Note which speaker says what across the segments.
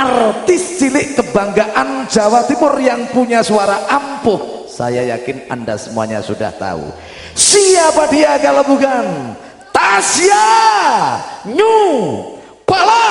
Speaker 1: artis cilik kebanggaan Jawa Timur yang punya suara ampuh. Saya yakin anda semuanya sudah tahu. Siapa dia kalau bukan Tasya New Palapa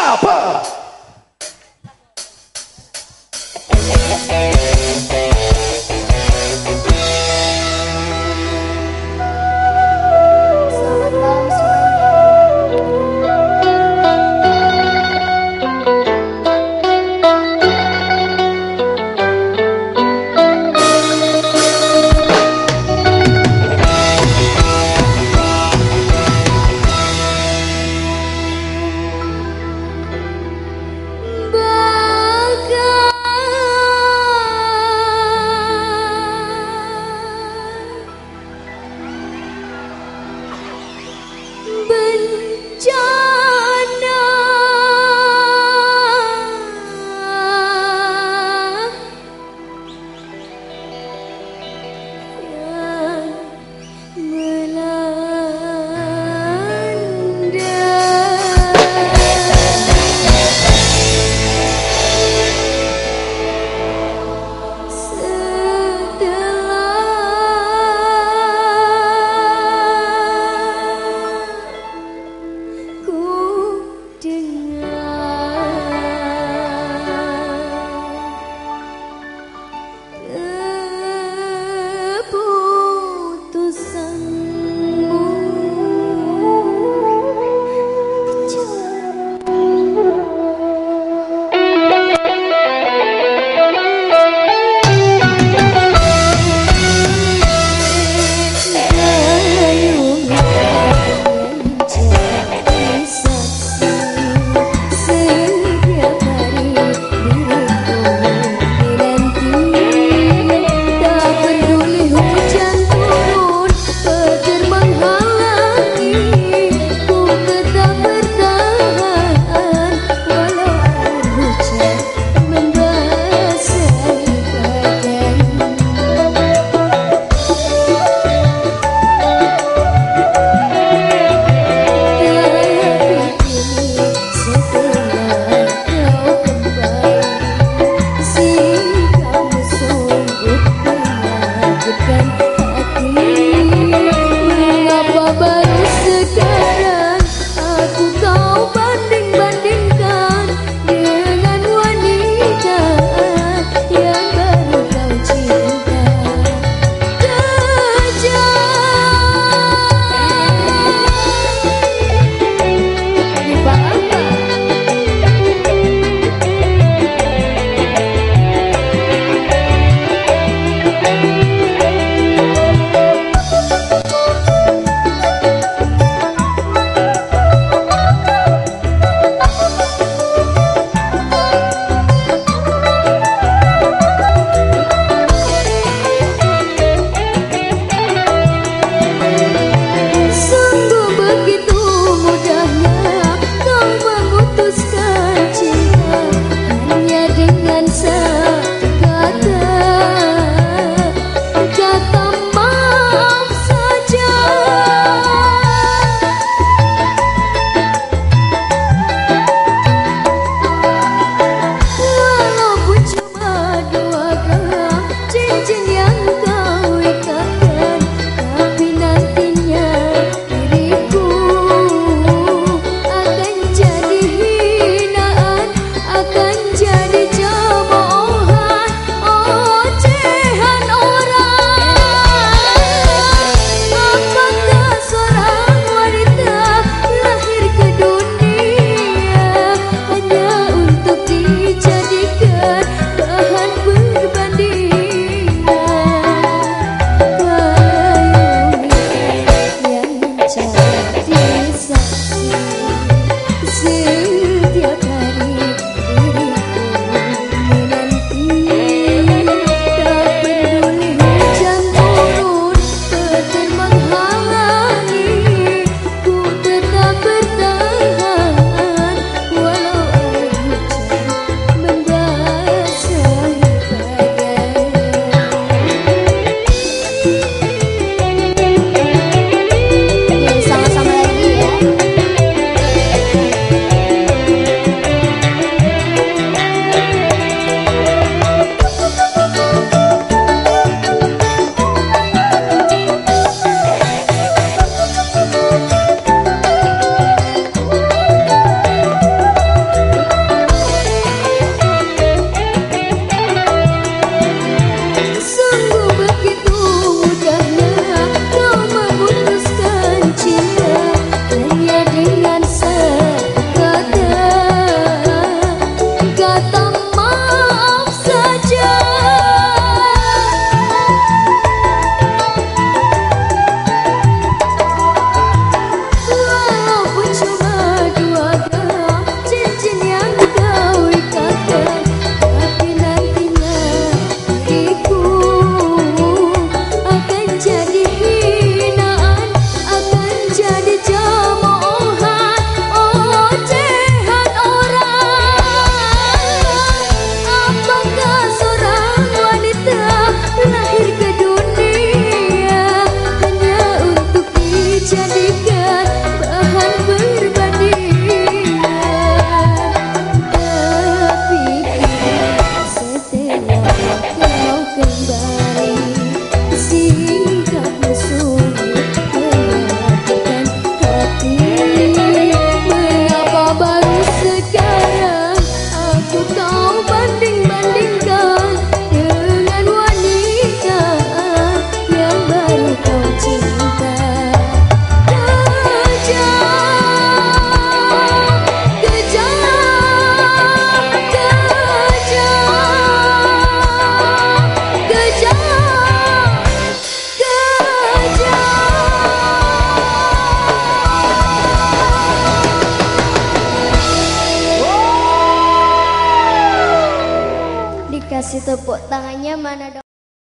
Speaker 1: tepuk tangannya mana dong?